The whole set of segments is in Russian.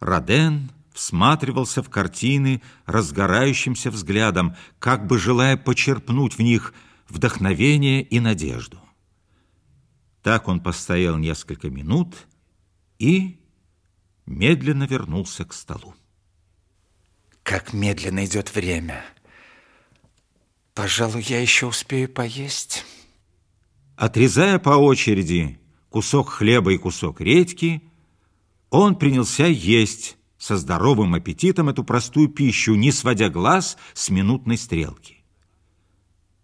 Роден всматривался в картины разгорающимся взглядом, как бы желая почерпнуть в них вдохновение и надежду. Так он постоял несколько минут и медленно вернулся к столу. Как медленно идет время. Пожалуй, я еще успею поесть. Отрезая по очереди кусок хлеба и кусок редьки, он принялся есть со здоровым аппетитом эту простую пищу, не сводя глаз с минутной стрелки.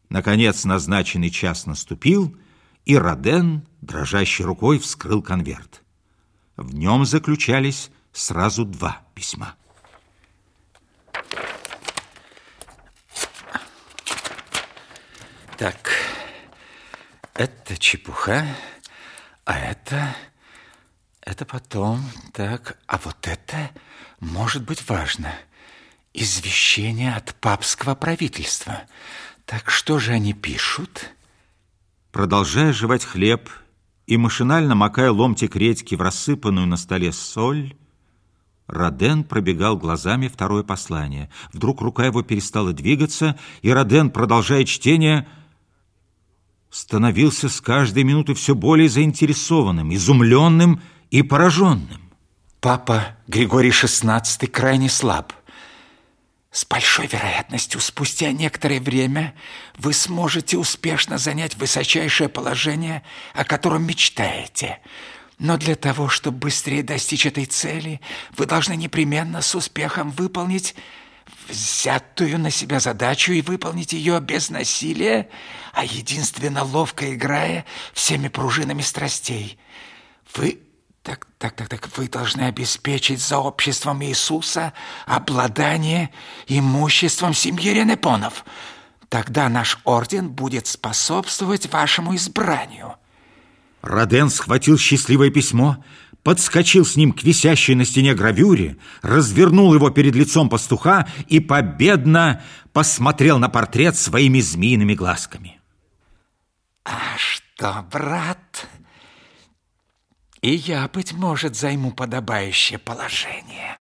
Наконец назначенный час наступил, и Роден, дрожащей рукой, вскрыл конверт. В нем заключались сразу два письма. Так, это чепуха, а это... Это потом, так, а вот это может быть важно. Извещение от папского правительства. Так что же они пишут? Продолжая жевать хлеб и машинально макая ломтик редьки в рассыпанную на столе соль, Роден пробегал глазами второе послание. Вдруг рука его перестала двигаться, и Роден, продолжая чтение, становился с каждой минутой все более заинтересованным, изумленным и пораженным. Папа Григорий XVI крайне слаб. С большой вероятностью спустя некоторое время вы сможете успешно занять высочайшее положение, о котором мечтаете. Но для того, чтобы быстрее достичь этой цели, вы должны непременно с успехом выполнить взятую на себя задачу и выполнить ее без насилия, а единственно ловко играя всеми пружинами страстей. Вы так, так, так, так, вы должны обеспечить за обществом Иисуса обладание имуществом семьи Ренепонов. Тогда наш орден будет способствовать вашему избранию. Роден схватил счастливое письмо, подскочил с ним к висящей на стене гравюре, развернул его перед лицом пастуха и победно посмотрел на портрет своими змеиными глазками. А что, брат, и я, быть может, займу подобающее положение.